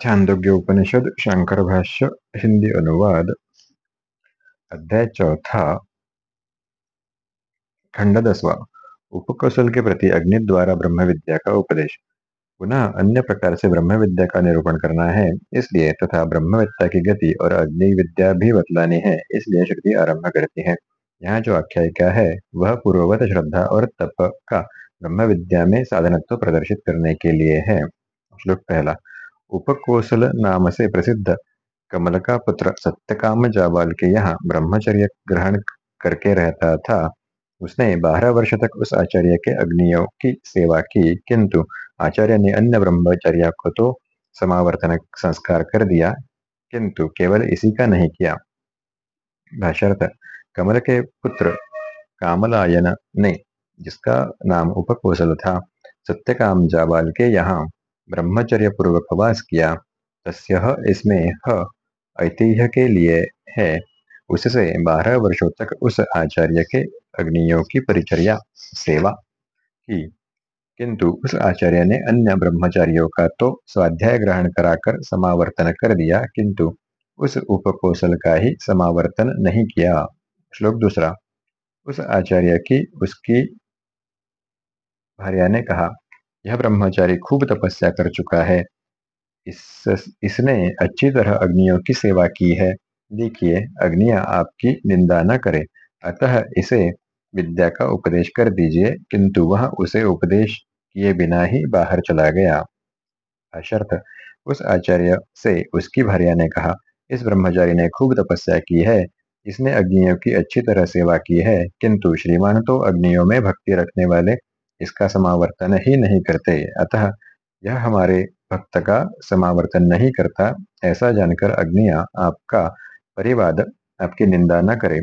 छांदोग्य उपनिषद शंकर भाष्य हिंदी अनुवाद। अध्याय चौथा। खंड दसवा। उपकौशल के प्रति अग्नि द्वारा ब्रह्म विद्या का उपदेश। पुनः अन्य प्रकार से ब्रह्म विद्या का निरूपण करना है, इसलिए तथा ब्रह्म विद्या की गति और अग्नि विद्या भी बतलानी है, इसलिए श्रुति आरंभ करती है। यहाँ जो आख्यायिका है, वह पूर्ववत श्रद्धा और तप का ब्रह्म विद्या में साधनत्व प्रदर्शित करने के लिए है। श्लोक पहला। उपकोशल नाम से प्रसिद्ध। कमल का पुत्र सत्यकाम जाबाल के यहाँ ब्रह्मचर्य ग्रहण करके रहता था। उसने बारह वर्ष तक उस आचार्य के अग्नियों की सेवा की, किंतु आचार्य ने अन्य ब्रह्मचर्य को तो समावर्तन संस्कार कर दिया, किंतु केवल इसी का नहीं किया। कमल के पुत्र कामलायन ने, जिसका नाम उपकोशल था सत्यकाम जाबाल के यहाँ ब्रह्मचर्य पूर्वक वास किया तस्य इसमें ह ऐतिह्य के लिए है। उससे बारह वर्षों तक उस आचार्य के अग्नियों की परिचर्या, सेवा की। किंतु उस आचार्य ने अन्य ब्रह्मचारियों का तो स्वाध्याय ग्रहण कराकर समावर्तन कर दिया, किंतु उस उपकोशल का ही समावर्तन नहीं किया। श्लोक दूसरा। उस आचार्य की उसकी भार्या ने कहा यह ब्रह्मचारी खूब तपस्या कर चुका है। इस, इसने अच्छी तरह अग्नियों की सेवा की है। देखिए, अग्निया आपकी निंदा न करे। अतः इसे विद्या का उपदेश कर दीजिए, किंतु वह उसे उपदेश किए बिना ही बाहर चला गया। अशर्थ उस आचार्य से उसकी भार्या ने कहा, इस ब्रह्मचारी ने खूब तपस्या की है। इसने अग्नियों की अच्छी तरह सेवा की है, किंतु श्रीमान तो अग्नियों में भक्ति रखने वाले इसका समावर्तन ही नहीं करते। अतः यह हमारे भक्त का समावर्तन नहीं करता, ऐसा जानकर अग्निया आपका परिवाद, आपकी निंदा न करे।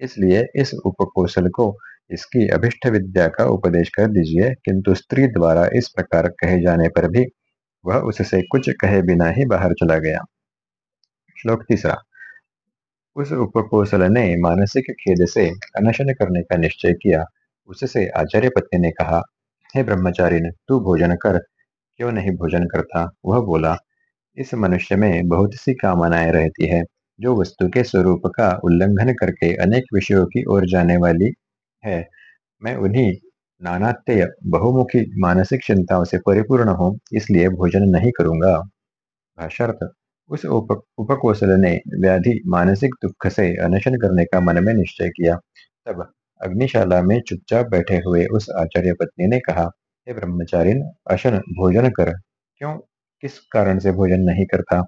इसलिए इस उपकोशल को, इसकी अभिष्ट विद्या का उपदेश कर दीजिए, किंतु स्त्री द्वारा इस प्रकार कहे जाने पर भी वह उससे कुछ कहे बिना ही बाहर चला गया। श्लोक तीसरा। उस उपकोशल ने मानसिक खेद से अनशन करने का निश्चय किया। उससे आचार्य पत्नी ने कहा हे ब्रह्मचारी तू भोजन कर। क्यों नहीं भोजन करता? वह बोला इस मनुष्य में बहुत सी कामनाएँ रहती है जो वस्तु के स्वरूप का उल्लंघन करके अनेक विषयों की ओर जाने वाली है। मैं उन्हीं नानात्य बहुमुखी मानसिक चिंताओं से परिपूर्ण हूँ इसलिए भोजन नहीं करूँगा। भाषार्थ उस उप, उपकोशल ने व्याधि मानसिक दुख से अनशन करने का मन में निश्चय किया। तब अग्निशाला में चुपचाप बैठे हुए उस आचार्य पत्नी ने कहा, हे ब्रह्मचारिन, अशन भोजन कर। क्यों? किस कारण से भोजन नहीं करता?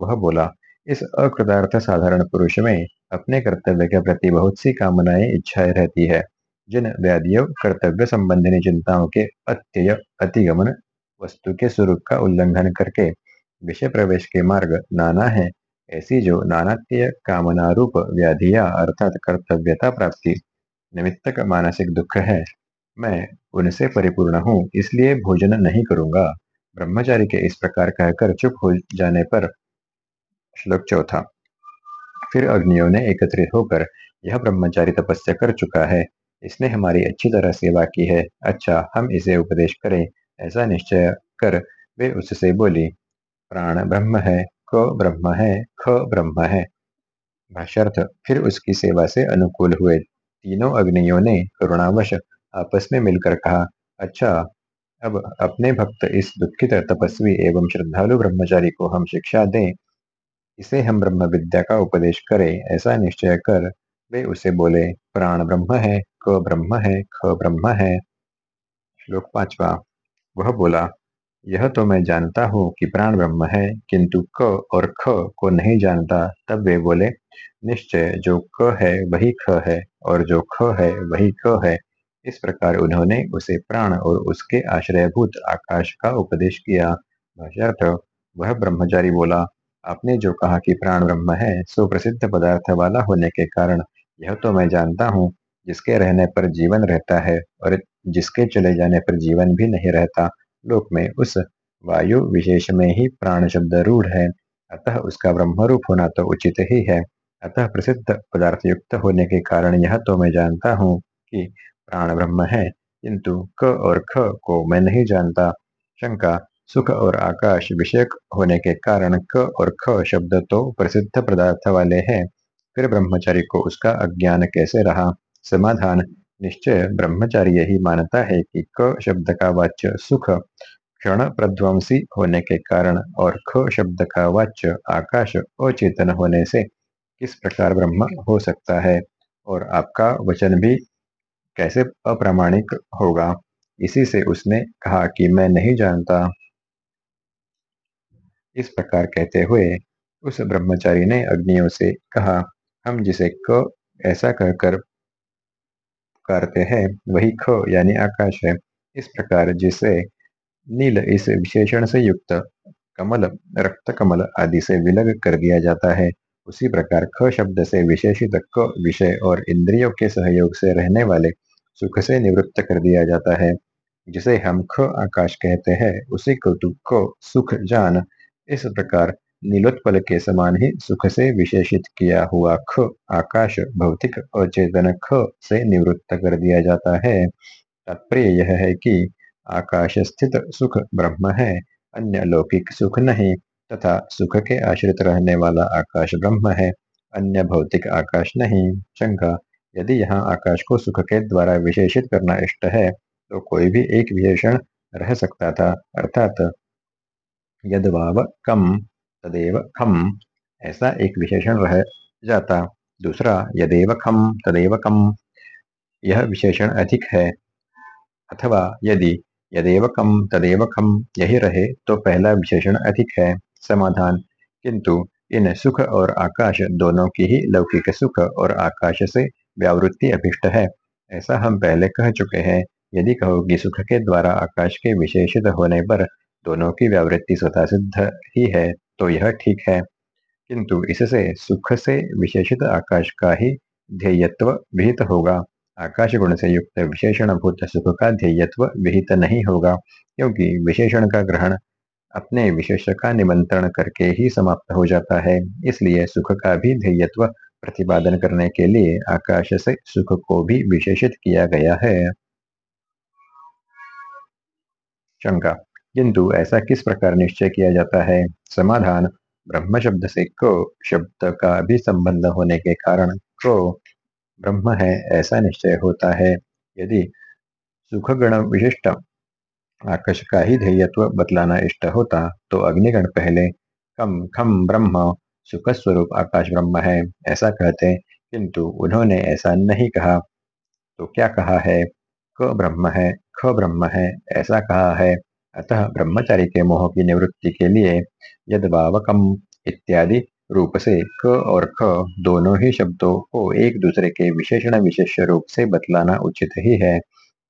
वह बोला, इस अकृतार्थ साधारण पुरुष में अपने कर्तव्य के प्रति बहुत सी कामनाएँ, इच्छाएँ रहती है, जिन व्याधियों, कर्तव्य संबंधी चिंताओं के अत्यय, अतिगमन, वस्तु के स्वरूप का उल्लंघन करके विषय प्रवेश के मार्ग नाना है। ऐसी जो नानात्य कामना रूप व्याधिया अर्थात कर्तव्यता प्राप्ति निमित्तक मानसिक दुख है। मैं उनसे परिपूर्ण हूँ, इसलिए भोजन नहीं करूँगा। ब्रह्मचारी के इस प्रकार कहकर चुप हो जाने पर श्लोक चौथा। फिर अग्नियों ने एकत्रित होकर यह ब्रह्मचारी तपस्या कर चुका है। इसने हमारी अच्छी तरह सेवा की है। अच्छा हम इसे उपदेश करें। ऐसा निश्चय कर वे उससे बोली, प्राण ब्रह्म है क ब्रह्म है, ख ब्रह्म है। भाष्यर्थ, फिर उसकी सेवा से अनुकूल हुए। तीनों अग्नियों ने करुणावश आपस में मिलकर कहा अच्छा अब अपने भक्त इस दुखित तपस्वी एवं श्रद्धालु ब्रह्मचारी को हम शिक्षा दें, इसे हम ब्रह्म विद्या का उपदेश करें, ऐसा निश्चय कर वे उसे बोले, प्राण ब्रह्म है, क ब्रह्म है, ख ब्रह्म है। श्लोक पांचवा, वह बोला, यह तो मैं जानता हूँ कि प्राण ब्रह्म है, किंतु क और ख को नहीं जानता। तब वे बोले, निश्चय, जो क है, वही ख है। और जो ख है, वही क है। इस प्रकार उन्होंने उसे प्राण और उसके आश्रयभूत आकाश का उपदेश किया। भाष्यार्थ, वह ब्रह्मचारी बोला, आपने जो कहा कि प्राण ब्रह्म है, सो प्रसिद्ध पदार्थ वाला होने के कारण यह तो मैं जानता हूँ, जिसके रहने पर जीवन रहता है और जिसके चले जाने पर जीवन भी नहीं रहता, लोक में उस वायु विशेष में ही प्राण शब्द रूढ़ है। अतः उसका ब्रह्म रूप होना तो उचित ही है। अतः प्रसिद्ध पदार्थ युक्त होने के कारण यह तो मैं जानता हूँ कि प्राण ब्रह्म है, किंतु क और ख को मैं नहीं जानता। शंका, सुख और आकाश विषयक होने के कारण क और ख शब्द तो प्रसिद्ध पदार्थ वाले हैं, फिर ब्रह्मचारी को उसका अज्ञान कैसे रहा? समाधान, निश्चय ब्रह्मचारी यही मानता है कि क शब्द का वाच्य सुख, क्षण प्रध्वंसी होने के कारण और ख शब्द का वाच्य आकाश अचेतन होने से किस प्रकार ब्रह्म हो सकता है और आपका वचन भी कैसे अप्रामाणिक होगा? इसी से उसने कहा कि मैं नहीं जानता। इस प्रकार कहते हुए उस ब्रह्मचारी ने अग्नियों से कहा, हम जिसे क ऐसा कहकर करते हैं, वही ख यानी आकाश है। इस प्रकार जिसे नील इस विशेषण से युक्त कमल, रक्त कमल आदि से विलग कर दिया जाता है। उसी प्रकार ख शब्द से विशेषित क विषय और इंद्रियों के सहयोग से रहने वाले सुख से निवृत्त कर दिया जाता है। जिसे हम ख आकाश कहते हैं, उसी को तू क सुख जान, इस प्रकार नीलोत्पल के समान ही सुख से विशेषित किया हुआ ख आकाश भौतिक और चेतन ख से निवृत्त कर दिया जाता है। तात्पर्य यह है कि आकाश स्थित सुख ब्रह्म है, अन्य लौकिक सुख नहीं। तथा सुख के आश्रित रहने वाला आकाश ब्रह्म है, अन्य भौतिक आकाश नहीं। शंका यदि यहाँ आकाश को सुख के द्वारा विशेषित करना इष्ट है तो कोई भी एक विशेषण रह सकता था। अर्थात यदवाव कम, तदेव खम, ऐसा एक विशेषण रह जाता। दूसरा, यदेव खम, तदेव कम, यह विशेषण अधिक है। अथवा, यदि यदेव कम, तदेव खम यही रहे तो पहला विशेषण अधिक है। समाधान। किंतु इन सुख और आकाश दोनों की ही लौकिक सुख और आकाश से व्यावृत्ति अभिष्ट है। ऐसा हम पहले कह चुके हैं। यदि कहो कि सुख के द्वारा आकाश के विशेषित होने पर दोनों की व्यावृत्ति स्वतः सिद्ध ही है तो यह ठीक है। किंतु इससे सुख से विशेषित आकाश का ही ध्येयत्व विहित होगा। आकाश गुण से युक्त विशेषण भूत सुख का ध्येयत्व विहित नहीं होगा, क्योंकि विशेषण का ग्रहण अपने विशेष का निमंत्रण करके ही समाप्त हो जाता है। इसलिए सुख का भी ध्येयत्व प्रतिपादन करने के लिए आकाश से सुख को भी विशेषित किया गया है। शंका किंतु ऐसा किस प्रकार निश्चय किया जाता है? समाधान, ब्रह्म शब्द से को शब्द का भी संबंध होने के कारण को ब्रह्म है ऐसा निश्चय होता है। यदि सुख गण विशिष्ट आकाश का ही ध्येयत्व बतलाना इष्ट होता तो अग्निगण पहले, कम, खम ब्रह्म सुख स्वरूप आकाश ब्रह्म है, ऐसा कहते, किंतु उन्होंने ऐसा नहीं कहा। तो क्या कहा है? क ब्रह्म है, ख ब्रह्म है, ऐसा कहा है। अतः ब्रह्मचारी के मोह की निवृत्ति के लिए यद भावकम इत्यादि रूप से क और ख दोनों ही शब्दों को एक दूसरे के विशेषण विशेष रूप से बतलाना उचित ही है।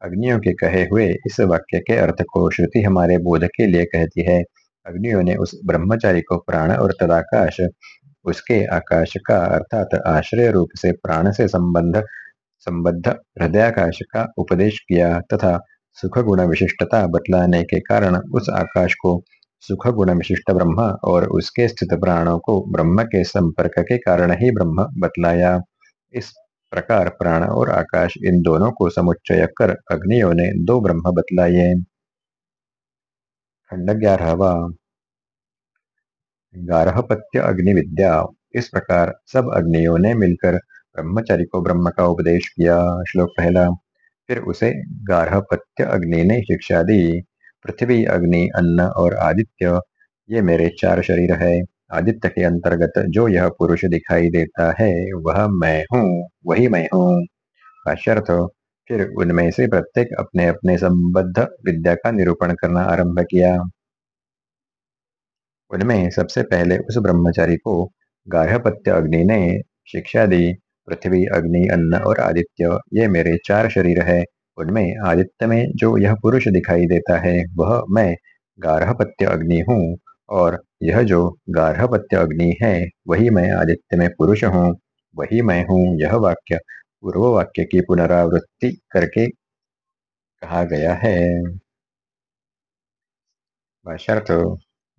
अग्नियों के कहे हुए इस वाक्य के अर्थ को श्रुति हमारे बोध के लिए कहती है। अग्नियों ने उस ब्रह्मचारी को प्राण और तदाकाश, उसके आकाश का अर्थात आश्रय रूप से प्राण से संबंध, संबद्ध हृदयाकाश का उपदेश किया तथा सुख गुण विशिष्टता बतलाने के कारण उस आकाश को सुख गुण विशिष्ट ब्रह्म और उसके स्थित प्राणों को ब्रह्म के संपर्क के कारण ही ब्रह्म बतलाया। इस प्रकार, प्राण और आकाश, इन दोनों को समुच्चय कर अग्नियों ने दो ब्रह्म बतलाये खंड ग्यारहवा। गारहपत्य अग्नि विद्या इस प्रकार सब अग्नियों ने मिलकर ब्रह्मचारी को ब्रह्म का उपदेश किया। श्लोक पहला। फिर उसे गारहपत्य अग्नि ने शिक्षा दी। पृथ्वी अग्नि, अन्न और आदित्य, ये मेरे चार शरीर है। आदित्य के अंतर्गत जो यह पुरुष दिखाई देता है, वह मैं हूँ, वही मैं हूँ। भाष्यर्थ फिर उनमें से प्रत्येक अपने अपने संबद्ध विद्या का निरूपण करना आरंभ किया। उनमें सबसे पहले उस ब्रह्मचारी को गार्हपत्य अग्नि ने शिक्षा दी। पृथ्वी, अग्नि, अन्न और आदित्य, ये मेरे चार शरीर है। उनमें आदित्य में जो यह पुरुष दिखाई देता है, वह मैं गार्हपत्य अग्नि हूँ। और यह जो गार्हपत्य अग्नि है, वही मैं आदित्य में पुरुष हूँ। वही मैं हूँ, यह वाक्य पूर्व वाक्य की पुनरावृत्ति करके कहा गया है।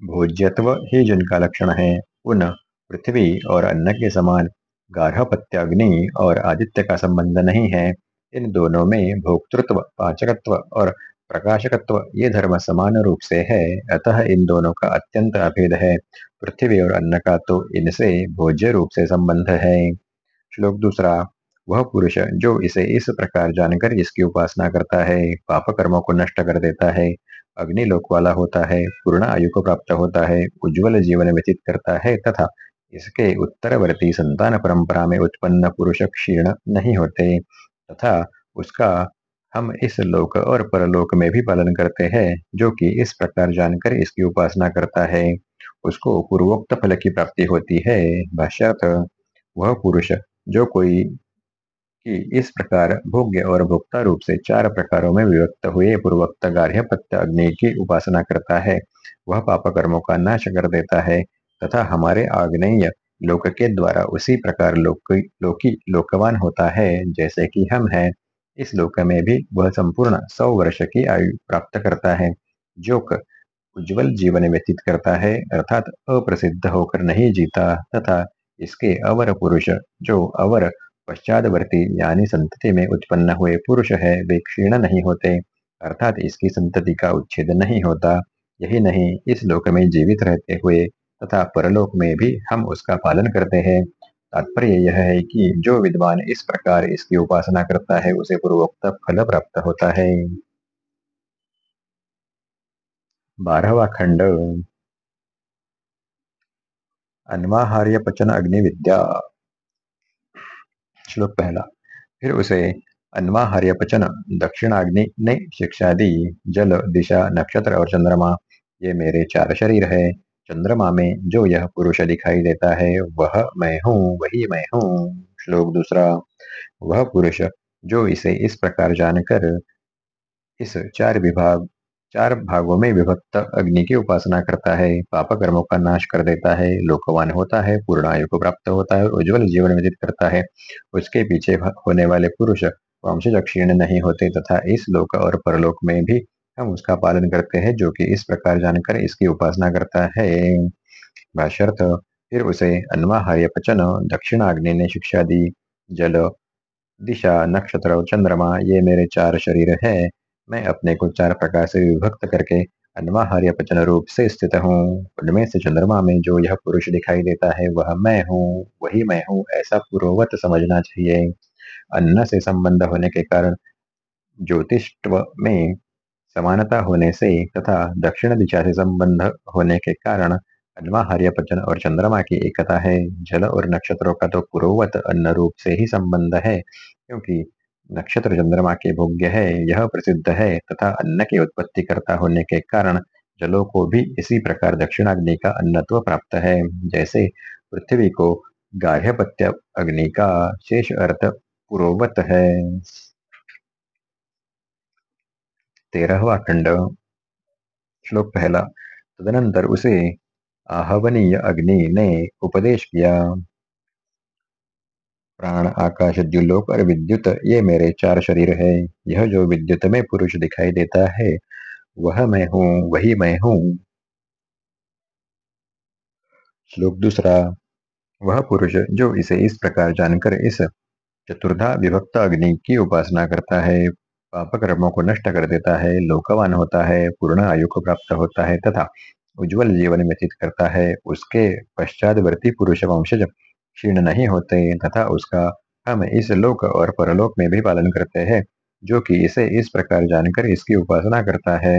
भोज्यत्व ही जिनका लक्षण है, उन पृथ्वी और अन्न के समान गार्हपत्य अग्नि और आदित्य का संबंध नहीं है। इन दोनों में भोक्तृत्व, पाचकत्व और प्रकाशकत्व ये धर्म समान रूप से है, अतः इन दोनों का अत्यंत अभेद है। पृथ्वी और अन्न का तो इनसे भोज्य रूप से संबंध है। श्लोक दूसरा, वह पुरुष जो इसे इस प्रकार जानकर इसकी उपासना करता है पाप कर्मों को नष्ट कर देता है, अग्निलोक वाला होता है, पूर्ण आयु को प्राप्त होता है, उज्जवल जीवन व्यतीत करता है तथा इसके उत्तरवर्ती संतान परंपरा में उत्पन्न पुरुष क्षीण नहीं होते तथा उसका हम इस लोक और परलोक में भी पालन करते हैं, जो कि इस प्रकार जानकर इसकी उपासना करता है। उसको पूर्वोक्त फल की प्राप्ति होती है। भाष्यार्थ, वह पुरुष, जो कोई कि इस प्रकार भोग्य और भोक्ता रूप से चार प्रकारों में विभक्त हुए पूर्वोक्त गार्ह पत्य अग्नि की उपासना करता है, वह पाप कर्मों का नाश कर देता है, तथा हमारे आग्नेय लोक के द्वारा उसी प्रकार लोक, लोकी, लोकवान होता है, जैसे कि हम हैं। इस लोक में भी वह संपूर्ण सौ वर्ष की आयु प्राप्त करता है। जो उज्जवल जीवन व्यतीत करता है, अर्थात अप्रसिद्ध होकर नहीं जीता, तथा इसके अवर पुरुष, जो अवर पश्चातवर्ती यानी संतति में उत्पन्न हुए पुरुष है, वे क्षीण नहीं होते, अर्थात इसकी संतति का उच्छेद नहीं होता। यही नहीं, इस लोक में जीवित रहते हुए तथा परलोक में भी हम उसका पालन करते हैं। तात्पर्य यह है कि जो विद्वान इस प्रकार इसकी उपासना करता है, उसे पूर्वोक्त फल प्राप्त होता है। बारहवा खंड। अन्वाहार्य पचन अग्नि विद्या। श्लोक पहला। फिर उसे अन्वाहार्य पचन, दक्षिणाग्नि, ने शिक्षा दी, जल, दिशा, नक्षत्र और चंद्रमा। ये मेरे चार शरीर है। चंद्रमा में जो यह पुरुष दिखाई देता है, वह मैं हूँ, वही मैं हूँ। श्लोक दूसरा, वह पुरुष जो इसे इस प्रकार जानकर इस चार विभाग, चार भागों में विभक्त अग्नि की उपासना करता है पाप कर्मों का नाश कर देता है, लोकवान होता है पूर्ण आयु को प्राप्त होता है, उज्जवल जीवन व्यतीत करता है। उसके पीछे होने वाले पुरुष वंशज क्षीण नहीं होते तथा इस लोक और परलोक में भी हम उसका पालन करते हैं, जो कि इस प्रकार जानकर इसकी उपासना करता है। भाष्यर्थ, फिर उसे अन्वाहार्य पचन, दक्षिणाग्नि ने शिक्षा दी। जल, दिशा, नक्षत्र चंद्रमा, ये मेरे चार शरीर है। मैं अपने को चार प्रकार से विभक्त करके अन्वाहार्य पचन रूप से स्थित हूँ। उनमें से चंद्रमा में जो यह पुरुष दिखाई देता है, वह मैं हूँ। वही मैं हूँ, ऐसा पूर्ववत समझना चाहिए। अन्न से संबंध होने के कारण ज्योतिष में समानता होने से तथा दक्षिण दिशा से संबंध होने के कारण अन्वाहार्य और चंद्रमा की एकता है। जल और नक्षत्रों का तो पूर्ववत अन्न रूप से ही संबंध है, क्योंकि नक्षत्र चंद्रमा के भोग्य है, यह प्रसिद्ध है तथा अन्न की उत्पत्ति करता होने के कारण जलों को भी इसी प्रकार दक्षिणाग्नि का अन्नत्व प्राप्त है। जैसे पृथ्वी को गार्हपत्य अग्नि का शेष अर्थ पूर्ववत है। तेरहवा खंड, श्लोक पहला। तदनंतर उसे आहवनीय अग्नि ने उपदेश किया। प्राण, आकाश, द्युलोक और विद्युत, ये मेरे चार शरीर है। यह जो विद्युत में पुरुष दिखाई देता है, वह मैं हूँ, वही मैं हूँ। श्लोक दूसरा। वह पुरुष जो इसे इस प्रकार जानकर इस चतुर्धा विभक्त अग्नि की उपासना करता है पाप कर्मों को नष्ट कर देता है, लोकवान होता है, पूर्ण आयु को प्राप्त होता है तथा उज्जवल जीवन व्यतीत करता है, उसके पश्चातवर्ती पुरुष वंशज क्षीण नहीं होते तथा उसका हम इस लोक और परलोक में भी पालन करते हैं, जो कि इसे इस प्रकार जानकर इसकी उपासना करता है।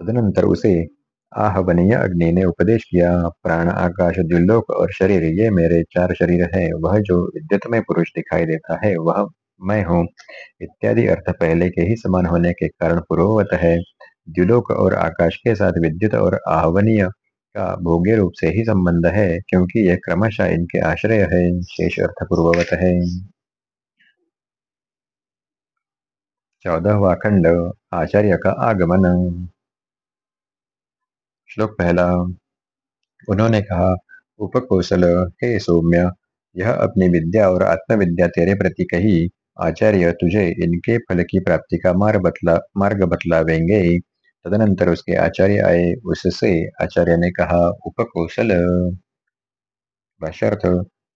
तदनंतर उसे आहवनीय अग्नि ने उपदेश किया, प्राण, आकाश द्विलोक और शरीर, ये मेरे चार शरीर है, वह जो विद्युत में पुरुष दिखाई देता है, वह मैं हूँ। इत्यादि अर्थ पहले के ही समान होने के कारण पूर्ववत है। द्विलोक और आकाश के साथ विद्युत और आहवनीय का भोग्य रूप से ही संबंध है, क्योंकि यह क्रमशः इनके आश्रय है, शेष अर्थ पूर्ववत है। चौदहवा खंड, आचार्य का आगमन। श्लोक पहला, उन्होंने कहा, उपकौशल हे सौम्य, यह अपनी विद्या और आत्मविद्या तेरे प्रति कही, आचार्य तुझे इनके फल की प्राप्ति का मार्ग बतला, मार्ग बतलावेंगे। तदनंतर उसके आचार्य आए, उससे आचार्य ने कहा, उपकौशल। भाष्यर्थ,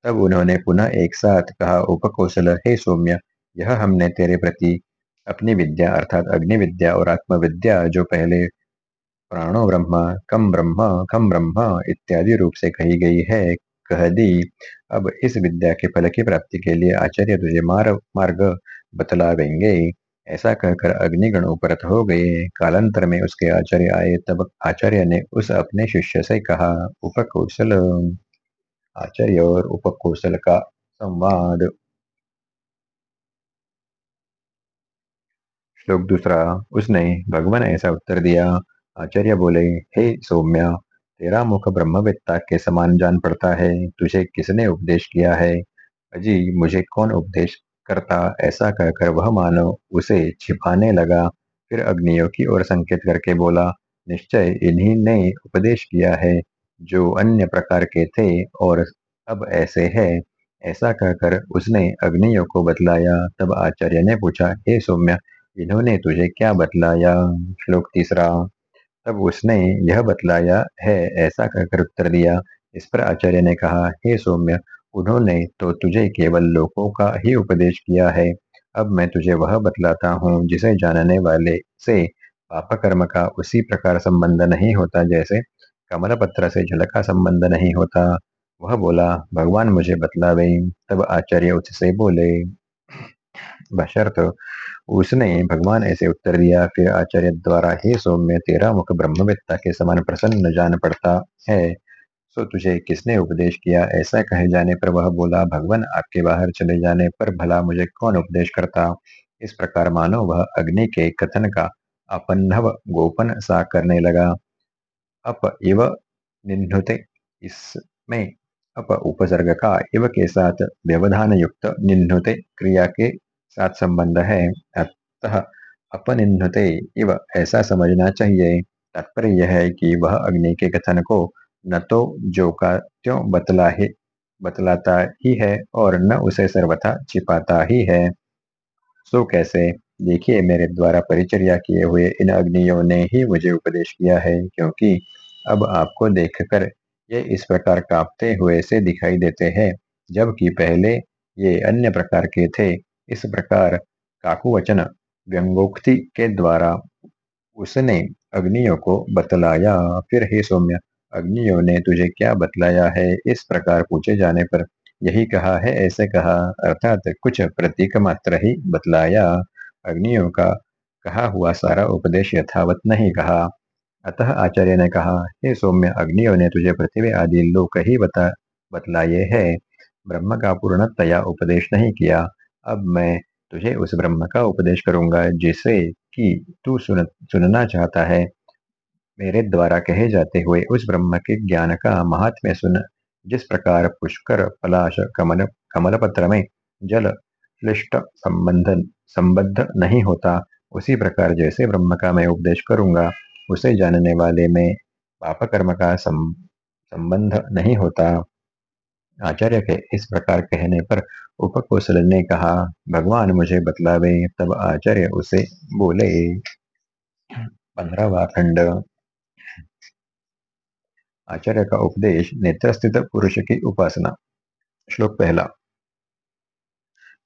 तब उन्होंने पुनः एक साथ कहा, उपकौशल हे सौम्य, यह हमने तेरे प्रति अपनी विद्या अर्थात अग्नि विद्या और आत्मविद्या जो पहले प्राणो ब्रह्म कम ब्रह्म कम ब्रह्म इत्यादि रूप से कही गई है कह दी। अब इस विद्या के फल की प्राप्ति के लिए आचार्य तुझे मार, मार्ग बतलावेंगे। ऐसा कहकर अग्निगण उपरत हो गए। कालांतर में उसके आचार्य आए तब आचार्य ने उस अपने शिष्य से कहा उपकौशल आचार्य और उपकौशल का संवाद। श्लोक दूसरा उसने भगवान ऐसा उत्तर दिया आचार्य बोले, हे सौम्या, तेरा मुख ब्रह्मवेत्ता के समान जान पड़ता है। तुझे किसने उपदेश किया है? अजी, मुझे कौन उपदेश करता? ऐसा कहकर वह मानो उसे छिपाने लगा। फिर अग्नियों की ओर संकेत करके बोला, निश्चय इन्हीं ने उपदेश किया है, जो अन्य प्रकार के थे और अब ऐसे है। ऐसा कहकर उसने अग्नियों को बतलाया। तब आचार्य ने पूछा, हे सौम्य, इन्होंने तुझे क्या बतलाया? श्लोक तीसरा तब उसने यह बतलाया, है, ऐसा कहकर उत्तर दिया। इस पर आचार्य ने कहा, हे सौम्य, उन्होंने तो तुझे केवल लोकों का ही उपदेश किया है। अब मैं तुझे वह बतलाता हूँ, जिसे जानने वाले से पाप कर्म का उसी प्रकार संबंध नहीं होता, जैसे कमल पत्र से जल का संबंध नहीं होता। वह बोला, भगवान मुझे बतलावे। तब आचार्य उससे बोले, बशर्त उसने भगवान ऐसे उत्तर दिया फिर आचार्य द्वारा हे सौम्य, तेरा मुख ब्रह्मवेत्ता के समान प्रसन्न जान पड़ता है। सो तुझे किसने उपदेश किया? ऐसा कहे जाने पर वह बोला, भगवान आपके बाहर चले जाने पर भला मुझे कौन उपदेश करता? इस प्रकार मानो वह अग्नि के कथन का अपन्नव गोपन सा करने लगा। अप इव निन्नुते इसमें अप उपसर्ग का इव के साथ व्यवधान युक्त निन्नुते क्रिया के साथ संबंध है। अतः अपनिन्नते इव ऐसा समझना चाहिए। तात्पर्य यह है कि वह अग्नि के कथन को न तो जो का त्यों बतला ही बतलाता ही है और न उसे सर्वथा छिपाता ही है। सो कैसे? देखिए, मेरे द्वारा परिचर्या किए हुए इन अग्नियों ने ही मुझे उपदेश किया है, क्योंकि अब आपको देखकर ये इस प्रकार कांपते हुए से दिखाई देते हैं, जबकि पहले ये अन्य प्रकार के थे। इस प्रकार काकुवचन व्यंगोक्ति के द्वारा उसने अग्नियों को बतलाया। फिर, हे सौम्य, अग्नियों ने तुझे क्या बतलाया है? इस प्रकार पूछे जाने पर यही कहा है, ऐसे कहा, अर्थात कुछ प्रतीक मात्र ही बतलाया। अग्नियों का कहा हुआ सारा उपदेश यथावत नहीं कहा। अतः आचार्य ने कहा, हे सौम्य, अग्नियों ने तुझे पृथ्वी आदि लोक ही बता बतलाये है। ब्रह्म का पूर्णतया उपदेश नहीं किया। अब मैं तुझे उस ब्रह्म का उपदेश करूँगा, जिसे कि तू सुन, सुनना चाहता है। मेरे द्वारा कहे जाते हुए उस ब्रह्म के ज्ञान का महात्म्य सुन। जिस प्रकार पुष्कर, पलाश, कमल कमल पत्र में जल क्लिष्ट संबंधन संबद्ध नहीं होता, उसी प्रकार जैसे ब्रह्म का मैं उपदेश करूँगा, उसे जानने वाले में पाप कर्म का संबंध नहीं होता। आचार्य के इस प्रकार कहने पर उपकौशल ने कहा, भगवान मुझे बतलावे, तब आचार्य उसे बोले, पंद्रहवा खंड। आचार्य का उपदेश नेत्र स्थित पुरुष की उपासना। श्लोक पहला।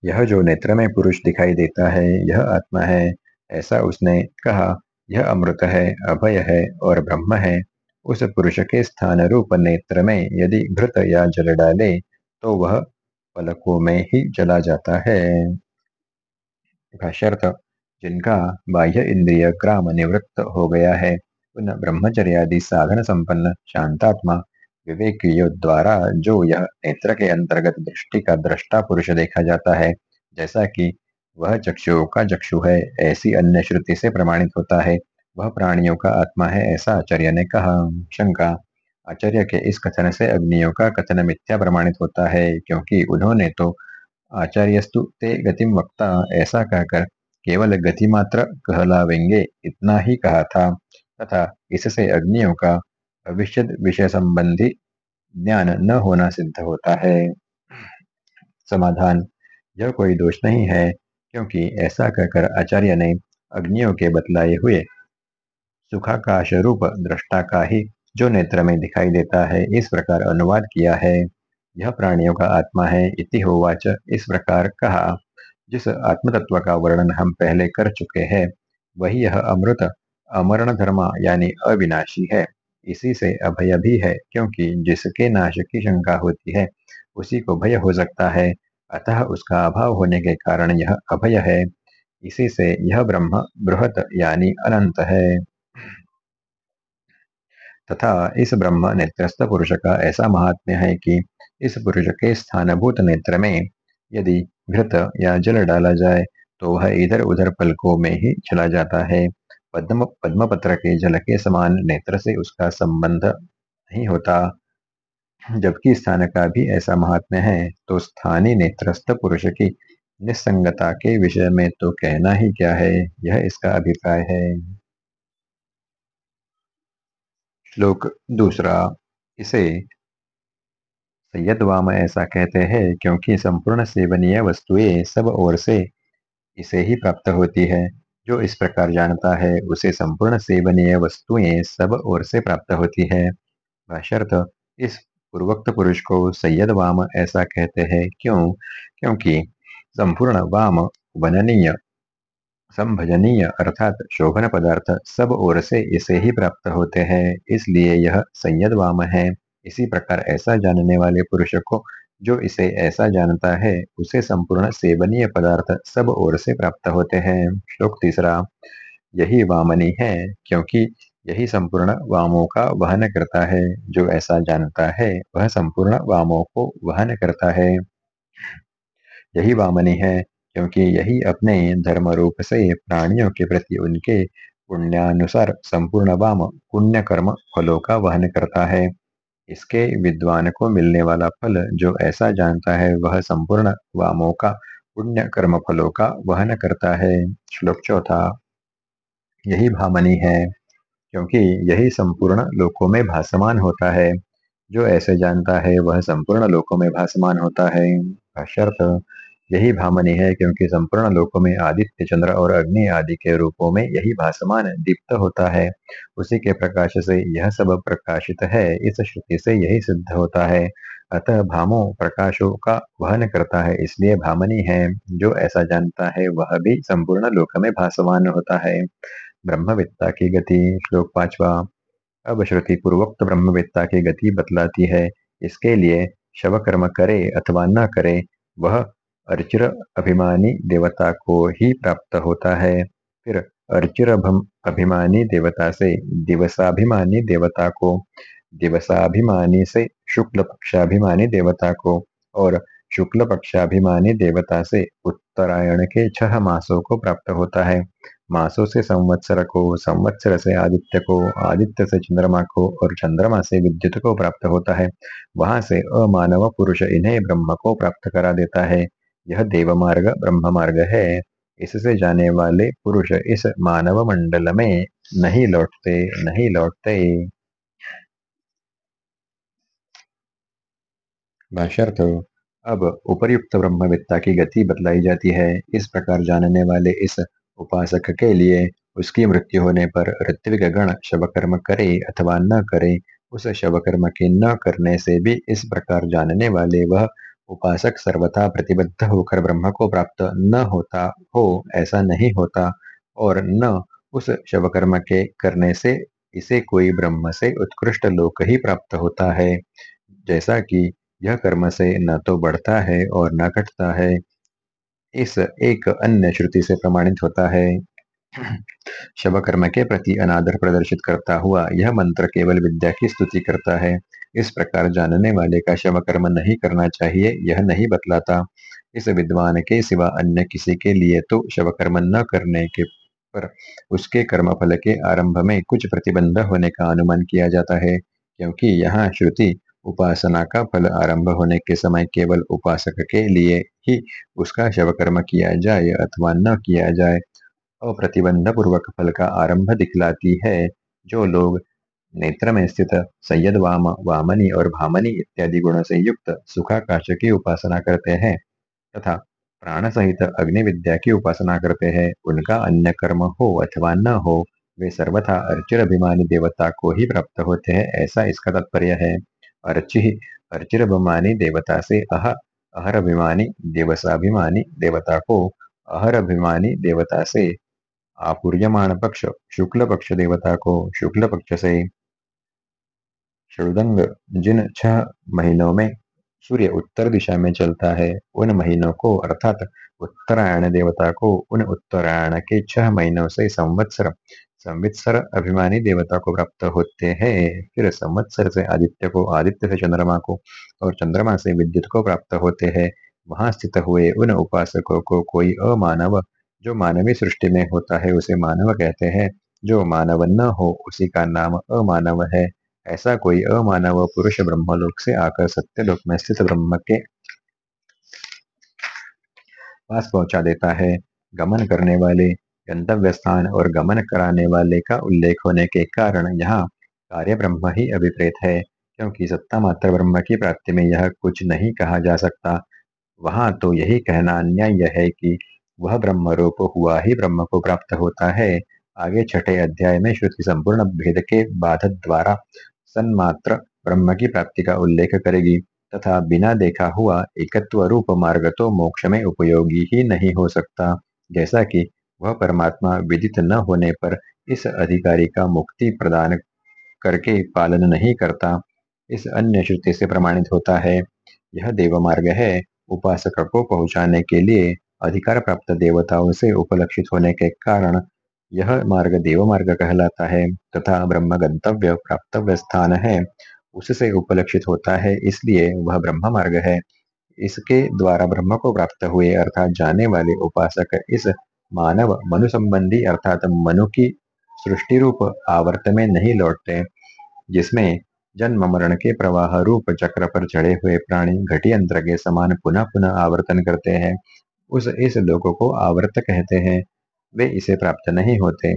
यह जो नेत्र में पुरुष दिखाई देता है, यह आत्मा है। ऐसा उसने कहा, यह अमृत है, अभय है और ब्रह्म है। उस पुरुष के स्थान रूप नेत्र में यदि घृत या जल डाले तो वह पलकों में ही चला जाता है। भाष्यर्थ, जिनका बाह्य इंद्रिय ग्राम निवृत्त हो गया है, उन ब्रह्मचर्यादि साधन संपन्न शांतात्मा विवेकियों द्वारा जो यह नेत्र के अंतर्गत दृष्टि का दृष्टा पुरुष देखा जाता है, जैसा कि वह चक्षुओं का चक्षु है, ऐसी अन्य श्रुति से प्रमाणित होता है, वह प्राणियों का आत्मा है, ऐसा आचार्य ने कहा। शंका आचार्य के इस कथन से अग्नियों का कथन मिथ्या प्रमाणित होता है, क्योंकि उन्होंने तो आचार्यस्तु ते गतिम वक्ता ऐसा कहकर केवल गति मात्र कहलावेंगे इतना ही कहा था। तथा इससे अग्नियों का भविष्य विषय संबंधी ज्ञान न होना सिद्ध होता है। समाधान, यह कोई दोष नहीं है, क्योंकि ऐसा कहकर आचार्य ने अग्नियों के बतलाए हुए सुखाकाश रूप दृष्टा का ही जो नेत्र में दिखाई देता है, इस प्रकार अनुवाद किया है। यह प्राणियों का आत्मा है, इति होवाच इस प्रकार कहा। जिस आत्मतत्व का वर्णन हम पहले कर चुके हैं, वही यह अमृत अमरण धर्मा यानी अविनाशी है। इसी से अभय भी है, क्योंकि जिसके नाश की शंका होती है, उसी को भय हो सकता है। अतः उसका अभाव होने के कारण यह अभय है। इसी से यह ब्रह्म, बृहत यानी अनंत है। तथा इस ब्रह्म नेत्रस्थ पुरुष का ऐसा महात्म्य है कि इस पुरुष के स्थानभूत नेत्र में यदि घृत या जल डाला जाए तो वह इधर उधर पलकों में ही चला जाता है। पद्म, पद्मपत्र के जल के समान नेत्र से उसका संबंध नहीं होता। जबकि स्थान का भी ऐसा महात्म्य है तो स्थानीय नेत्रस्थ पुरुष की निसंगता के विषय में तो कहना ही क्या है? यह इसका अभिप्राय है। श्लोक दूसरा, इसे सैयद वाम ऐसा कहते हैं, क्योंकि संपूर्ण सेवनीय वस्तुएँ सब ओर से इसे ही प्राप्त होती है। जो इस प्रकार जानता है, उसे संपूर्ण सेवनीय वस्तुएँ सब ओर से प्राप्त होती है। भाष्यर्थ, इस पूर्वोक्त पुरुष को सैयद वाम ऐसा कहते हैं, क्यों? क्योंकि संपूर्ण वाम वननीय संभजनीय अर्थात शोभन पदार्थ सब ओर से इसे ही प्राप्त होते हैं, इसलिए यह संयद वाम है। इसी प्रकार ऐसा जानने वाले पुरुष को जो इसे ऐसा जानता है, उसे संपूर्ण सेवनीय पदार्थ सब ओर से प्राप्त होते हैं। श्लोक तीसरा, यही वामनी है, क्योंकि यही संपूर्ण वामों का वहन करता है। जो ऐसा जानता है, वह संपूर्ण वामों को वहन करता है। यही वामनी है क्योंकि यही अपने धर्म रूप से प्राणियों के प्रति उनके पुण्यानुसार संपूर्ण वाम पुण्य कर्म फलों का वहन करता है। इसके विद्वान को मिलने वाला फल जो ऐसा जानता है, वह संपूर्ण वामों का पुण्य कर्म फलों का वहन करता है। श्लोक चौथा। यही भामनी है, क्योंकि यही संपूर्ण लोकों में भासमान होता है। जो ऐसे जानता है, वह संपूर्ण लोकों में भासमान होता है। यही भामनी है क्योंकि संपूर्ण लोकों में आदित्य चंद्र और अग्नि आदि के रूपों में यही भासमान दीप्त होता है। उसी के प्रकाश से यह सब प्रकाशित है, इस श्रुति से यही सिद्ध होता है। अतः भामो प्रकाशों का वहन करता है, इसलिए भामनी है, जो ऐसा जानता है वह भी संपूर्ण लोक में भासमान होता है। ब्रह्मविद्ता की गति, श्लोक पांचवा। अब श्रुति पूर्वोक्त ब्रह्मविद्ता की गति बतलाती है, इसके लिए शव कर्म करे अथवा न करे, वह अर्चिर अभिमानी देवता को ही प्राप्त होता है। फिर अर्चिर अभिमानी देवता से दिवसाभिमानी देवता को, दिवसाभिमानी से शुक्ल पक्षाभिमानी देवता को और शुक्ल पक्षाभिमानी देवता से उत्तरायण के छह मासों को प्राप्त होता है। मासों से संवत्सर को, संवत्सर से आदित्य को, आदित्य से चंद्रमा को और चंद्रमा से विद्युत को प्राप्त होता है। वहाँ से अमानव पुरुष इन्हें ब्रह्म को प्राप्त करा देता है। यह देव मार्ग ब्रह्म मार्ग है। इससे जाने वाले पुरुष इस मानव मंडल में नहीं लौटते नहीं लौटते। अब उपर्युक्त ब्रह्मविद्ता की गति बतलाई जाती है। इस प्रकार जानने वाले इस उपासक के लिए उसकी मृत्यु होने पर ऋत्विक गण शवकर्म करे अथवा न करे, उस शवकर्म के न करने से भी इस प्रकार जानने वाले वह उपासक सर्वथा प्रतिबद्ध होकर ब्रह्म को प्राप्त न होता हो, ऐसा नहीं होता। और न उस शवकर्म के करने से, इसे कोई ब्रह्म से उत्कृष्ट लोक ही प्राप्त होता है। जैसा कि यह कर्म से न तो बढ़ता है और न घटता है, इस एक अन्य श्रुति से प्रमाणित होता है। शव कर्म के प्रति अनादर प्रदर्शित करता हुआ यह मंत्र केवल विद्या की स्तुति करता है। इस प्रकार जानने वाले का शव कर्म नहीं करना चाहिए, यह नहीं बतलाता। इस विद्वान के सिवा अन्य किसी के लिए तो शव कर्म न करने के पर उसके कर्म फल के आरंभ में कुछ प्रतिबंध होने का अनुमान किया जाता है, क्योंकि यहाँ श्रुति उपासना का फल आरंभ होने के समय केवल उपासक के लिए ही उसका शव कर्म किया जाए अथवा न किया जाए अप्रतिबंध पूर्वक फल का आरंभ दिखलाती है, जो लोग नेत्र में स्थित सैयद वाम, वामनी और भामनी इत्यादि गुणों से युक्त सुखाकाश की उपासना करते हैं तथा प्राण सहित अग्नि विद्या की उपासना करते हैं। उनका अन्य कर्म हो अथवा न हो, वे सर्वथा अर्चिर अभिमानी देवता को ही प्राप्त होते हैं, ऐसा इसका तात्पर्य है। अर्चि अर्चिर अभिमानी देवता से अह अहर अभिमानी देवसाभिमानी देवता को अहर अभिमानी देवता से आपूर्यमाण पक्ष, शुक्ल पक्ष देवता को शुक्ल पक्ष से षडंग जिन छह महीनों में सूर्य उत्तर दिशा में चलता है, उन महीनों को अर्थात उत्तरायण देवता को, उन उत्तरायण के छह महीनों से संवत्सर संवत्सर अभिमानी देवता को प्राप्त होते हैं। फिर संवत्सर से आदित्य को, आदित्य से चंद्रमा को और चंद्रमा से विद्युत को प्राप्त होते हैं। वहाँ स्थित हुए उन उपासकों को कोई अमानव, जो मानवीय सृष्टि में होता है, उसे मानव कहते हैं। जो मानव न हो, उसी का नाम अमानव है। ऐसा कोई अमानव पुरुष ब्रह्मलोक से आकर सत्य सत्यलोक में स्थित ब्रह्म के पास पहुँचा देता है। गमन करने वाले, गंतव्य स्थान और गमन कराने वाले का उल्लेख होने के कारण यहाँ कार्य ब्रह्म ही अभिप्रेत है, क्योंकि सत्ता मात्र ब्रह्म की प्राप्ति में यह कुछ नहीं कहा जा सकता। वहाँ तो यही कहना अन्याय है कि वह ब्रह्म रूप हुआ ही ब्रह्म को प्राप्त होता है। आगे छठे अध्याय में श्रुति संपूर्ण भेद के बाधक द्वारा सन्मात्र ब्रह्म की प्राप्ति का उल्लेख करेगी, तथा बिना देखा हुआ एकत्व रूप मार्ग तो मोक्ष में उपयोगी ही नहीं हो सकता। जैसा कि वह परमात्मा विदित न होने पर इस अधिकारी का मुक्ति प्रदान करके पालन नहीं करता, इस अन्य श्रुति से प्रमाणित होता है, यह देव मार्ग है, उपासक को पहुँचाने के लिए अधिकार प्राप्त देवताओं से उपलक्षित होने के कारण यह मार्ग देव मार्ग कहलाता है, तथा ब्रह्म गंतव्य प्राप्तव्य स्थान है। उससे उपलक्षित होता है, इसलिए वह ब्रह्म मार्ग है। इसके द्वारा ब्रह्म को प्राप्त हुए अर्थात जाने वाले उपासक इस मानव मनु संबंधी अर्थात मनु की सृष्टि रूप आवर्त में नहीं लौटते, जिसमें जन्म मरण के प्रवाह रूप चक्र पर चढ़े हुए प्राणी घटी यंत्र के समान पुनः पुनः आवर्तन करते हैं। उस इस लोगों को आवर्त कहते हैं। वे इसे प्राप्त नहीं होते।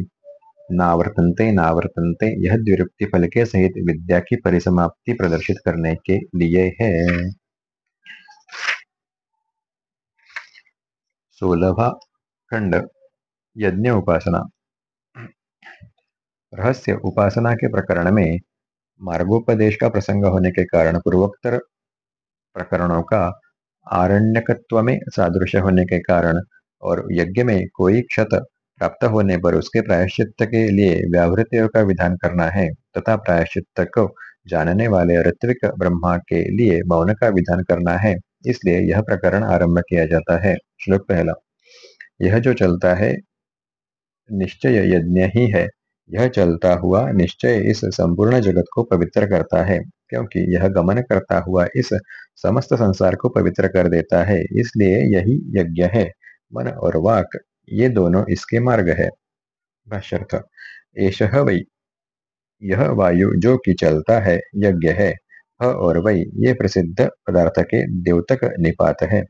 नावर्तनते नावर्तनते, यह द्विरुक्ति फल के सहित विद्या की परिसमाप्ति प्रदर्शित करने के लिए है। सोलभा खंड, यज्ञ उपासना। रहस्य उपासना के प्रकरण में मार्गोपदेश का प्रसंग होने के कारण पूर्वोत्तर प्रकरणों का आरण्यकत्व में सादृश्य होने के कारण और यज्ञ में कोई क्षत प्राप्त होने पर उसके प्रायश्चित के लिए व्यावृत्तियों का विधान करना है, तथा प्रायश्चित को जानने वाले ऋत्विक ब्रह्मा के लिए मौन का विधान करना है। इसलिए यह प्रकरण आरंभ किया जाता है। श्लोक पहला। यह जो चलता है, निश्चय यज्ञ ही है। यह चलता हुआ निश्चय इस संपूर्ण जगत को पवित्र करता है, क्योंकि यह गमन करता हुआ इस समस्त संसार को पवित्र कर देता है। इसलिए यही यज्ञ है। मन और वाक, ये दोनों इसके मार्ग है। भाष्यर्थ, एष वै, यह वायु जो कि चलता है, यज्ञ है, ह और वै, ये प्रसिद्ध पदार्थ के द्योतक निपात है।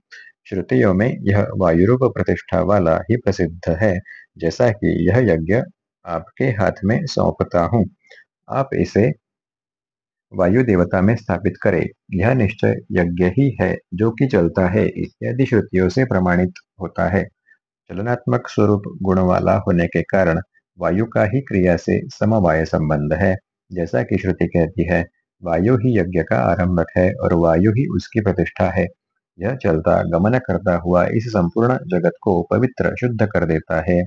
श्रुतियों में यह वायुरूप प्रतिष्ठा वाला ही प्रसिद्ध है, जैसा कि यह यज्ञ आपके हाथ में सौंपता हूँ। आप इसे वायु देवता में स्थापित करे। यह निश्चय यज्ञ ही है जो कि चलता है। इत्यादि श्रुतियों से प्रमाणित होता है। चलनात्मक स्वरूप गुण वाला होने के कारण वायु का ही क्रिया से समवाय संबंध है। जैसा कि श्रुति कहती है, वायु ही यज्ञ का आरंभक है और वायु ही उसकी प्रतिष्ठा है। यह चलता गमन करता हुआ इस संपूर्ण जगत को पवित्र, शुद्ध कर देता है।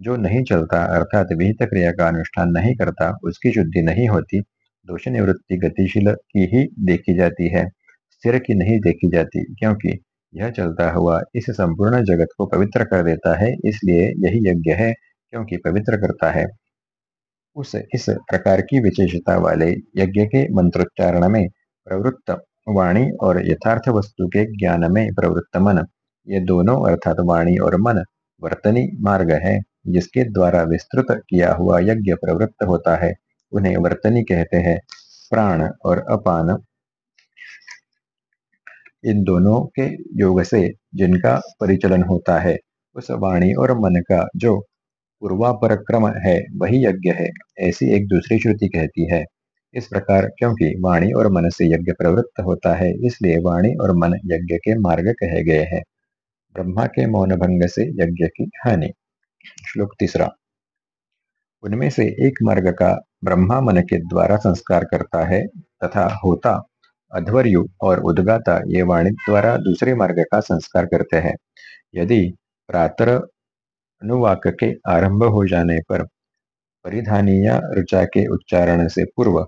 जो नहीं चलता, अर्थात विहित क्रिया का अनुष्ठान नहीं करता, उसकी शुद्धि नहीं होती दोष निवृत्ति गतिशील की ही देखी जाती है, स्थिर की नहीं देखी जाती, क्योंकि यह चलता हुआ इस संपूर्ण जगत को पवित्र कर देता है, इसलिए यही यज्ञ है, क्योंकि पवित्र करता है। उस, इस प्रकार की विशेषता वाले यज्ञ के मंत्रोच्चारण में प्रवृत्त वाणी और यथार्थ वस्तु के ज्ञान में प्रवृत्त मन, ये दोनों अर्थात वाणी और मन, वर्तनी मार्ग है, जिसके द्वारा विस्तृत किया हुआ यज्ञ प्रवृत्त होता है। उन्हें वर्तनी कहते हैं, प्राण और अपान। इन दोनों के योग से जिनका परिचलन होता है, उस वाणी और मन का जो पूर्वापरक्रम है, वही यज्ञ है, ऐसी एक दूसरी श्रुति कहती है। इस प्रकार क्योंकि वाणी और मन से यज्ञ प्रवृत्त होता है, इसलिए वाणी और मन यज्ञ के मार्ग कहे गए हैं। ब्रह्मा के मौन भंग से यज्ञ की हानि। श्लोक तीसरा। उनमें से एक मार्ग का ब्रह्मा मन के द्वारा संस्कार करता है तथा होता, अध्वर्यु और उद्गाता ये वाणी द्वारा दूसरे मार्ग का संस्कार करते हैं। यदि प्रातर अनुवाक के आरंभ हो जाने पर परिधानीय ऋचा के उच्चारण से पूर्व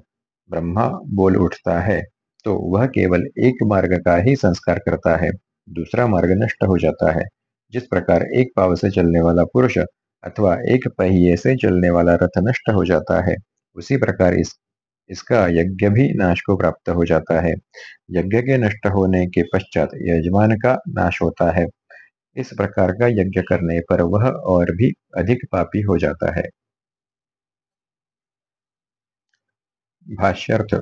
ब्रह्मा बोल उठता है तो वह केवल एक मार्ग का ही संस्कार करता है, दूसरा मार्ग नष्ट हो जाता है। जिस प्रकार एक पाव से चलने वाला पुरुष अथवा एक पहिए से चलने वाला रथ नष्ट हो जाता है। उसी प्रकार इस, इसका यज्ञ भी नाश को प्राप्त हो जाता है। यज्ञ के नष्ट होने के पश्चात यजमान का नाश होता है। इस प्रकार का यज्ञ करने पर वह और भी अधिक पापी हो जाता है। भाष्यर्थ,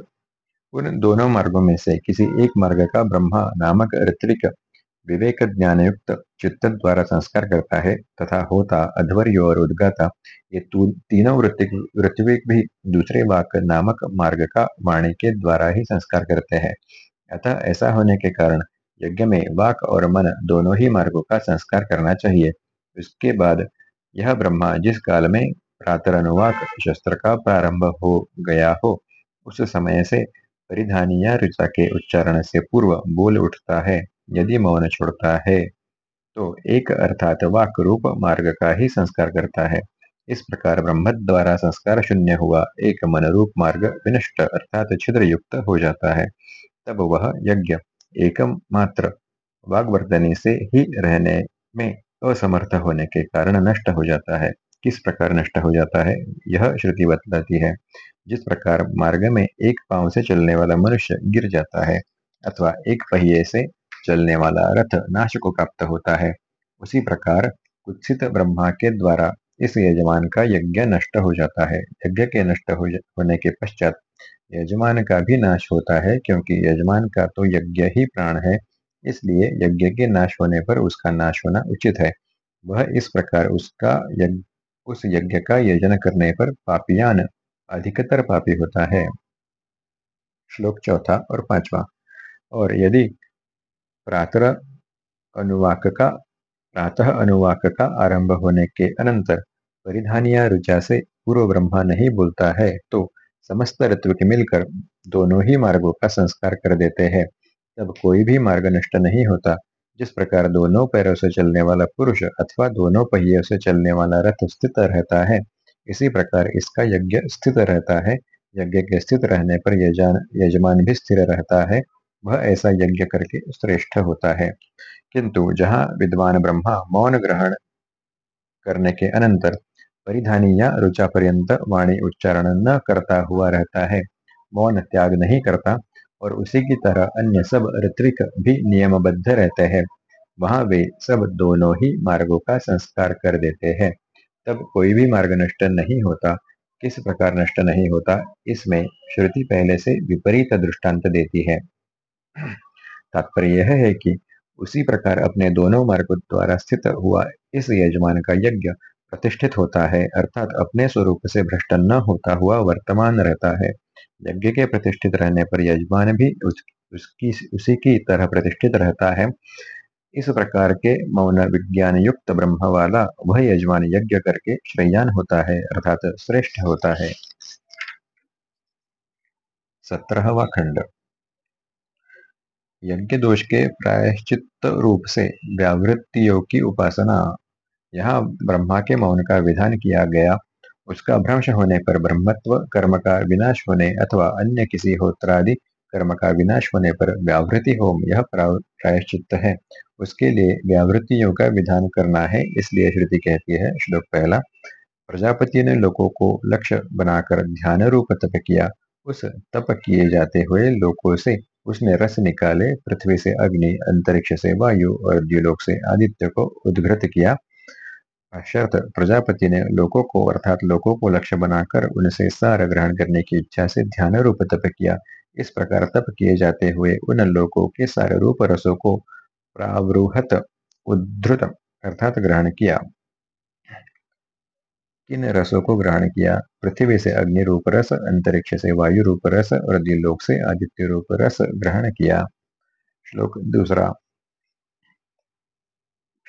उन दोनों मार्गों में से किसी एक मार्ग का ब्रह्मा नामक ऋत्विक विवेक ज्ञान युक्त चित्त द्वारा संस्कार करता है तथा होता अध्वर्य और उद्गाता, ये तीनों ऋत्विक भी दूसरे वाक नामक मार्ग का वाणी के द्वारा ही संस्कार करते हैं। अतः ऐसा होने के कारण यज्ञ में वाक और मन दोनों ही मार्गों का संस्कार करना चाहिए। उसके बाद यह ब्रह्मा जिस काल में प्रातर अनुवाक शस्त्र का प्रारंभ हो गया हो, उस समय से परिधानीय ऋचा के उच्चारण से पूर्व बोल उठता है। यदि मौन छोड़ता है तो एक अर्थात वाक रूप मार्ग का ही संस्कार करता है। इस प्रकार ब्रह्म द्वारा संस्कार शून्य हुआ, एक मन रूप मार्ग विनष्ट अर्थात छिद्र युक्त हो जाता है। तब वह यज्ञ एकम मात्र, वाग्वर्धनी से ही रहने में असमर्थ होने के कारण नष्ट हो जाता है। किस प्रकार नष्ट हो जाता है, यह श्रुति बतलाती है। जिस प्रकार मार्ग में एक पाँव से चलने वाला मनुष्य गिर जाता है, अथवा एक पहिए से चलने वाला रथ नाश को प्राप्त होता है। उसी प्रकार कुत्सित ब्रह्मा के द्वारा इस यजमान का यज्ञ नष्ट हो जाता है। यज्ञ के नष्ट हो होने के पश्चात यजमान का भी नाश होता है, क्योंकि यजमान का तो यज्ञ ही प्राण है, इसलिए यज्ञ के नाश होने पर उसका नाश होना उचित है। वह इस प्रकार उसका यज्ञ, उस यज्ञ का यजन करने पर पापियान अधिकतर पापी होता है। श्लोक चौथा और पांचवा। और यदि प्रातः अनुवाक का प्रातः अनुवाक का आरंभ होने के अनंतर परिधानिया ऋचा से पूर्व ब्रह्मा नहीं बोलता है तो समस्त ऋतु के मिलकर दोनों ही मार्गों का संस्कार कर देते हैं। तब कोई भी मार्ग नष्ट नहीं होता। जिस प्रकार दोनों पैरों से चलने वाला पुरुष अथवा दोनों पहियों से चलने वाला रथ स्थित रहता है, इसी प्रकार इसका यज्ञ स्थित रहता है। यज्ञ के स्थित रहने पर यजमान भी स्थिर रहता है। वह ऐसा यज्ञ करके श्रेष्ठ होता है। किंतु जहाँ विद्वान ब्रह्मा मौन ग्रहण करने के अनंतर परिधानी या रुचा पर्यंत वाणी उच्चारण न करता हुआ रहता है, मौन त्याग नहीं करता और उसी की तरह अन्य सब ऋत्विक भी नियमबद्ध रहते हैं। वहाँ वे सब दोनों ही मार्गों का संस्कार कर देते हैं। तब कोई भी मार्ग नष्ट नहीं होता, किस प्रकार नष्ट नहीं होता, इसमें श्रुति पहले से विपरीत दृष्टांत देती है। तात्पर्य यह है कि उसी प्रकार अपने दोनों मार्ग द्वारा स्थित हुआ इस यजमान का यज्ञ प्रतिष्ठित होता है अर्थात अपने स्वरूप से भ्रष्ट न होता हुआ वर्तमान रहता है। यज्ञ के प्रतिष्ठित रहने पर यजमान भी उस, उसकी उसी की तरह प्रतिष्ठित रहता है। इस प्रकार के मौन विज्ञान युक्त ब्रह्म वाला वह यजमान यज्ञ करके श्रेयान होता है अर्थात श्रेष्ठ होता है। सत्रहवा खंड यज्ञ दोष के प्रायश्चित रूप से व्यावृत्तियों की उपासना। यहाँ ब्रह्मा के मौन का विधान किया गया। उसका भ्रंश होने पर ब्रह्मत्व, कर्म का विनाश होने अथवा अन्य किसी होत्रादि कर्म का विनाश होने पर व्यावृत्ति होम, यह प्रायश्चित है। उसके लिए व्यावृत्तियों का विधान करना है, इसलिए श्रुति कहती है, श्लोक पहला, प्रजापति ने लोगों को लक्ष्य बनाकर ध्यान रूप तप किया। उस तप किए जाते हुए लोगों से उसने रस निकाले, पृथ्वी से अग्नि, अंतरिक्ष से वायु और द्व्युलोक से आदित्य को उद्घृत किया। अशर्त प्रजापति ने लोगों को, अर्थात लोगों को लक्ष्य बनाकर उनसे सार ग्रहण करने की इच्छा से ध्यान रूप तप किया। इस प्रकार तप किए जाते हुए उन लोगों के सारे रूप रसों को प्रावृहत, उद्धृत अर्थात ग्रहण किया। किन रसों को ग्रहण किया? पृथ्वी से अग्नि रूप रस, अंतरिक्ष से वायु रूप रस और दिलोक से आदित्य रूप रस ग्रहण किया। श्लोक दूसरा।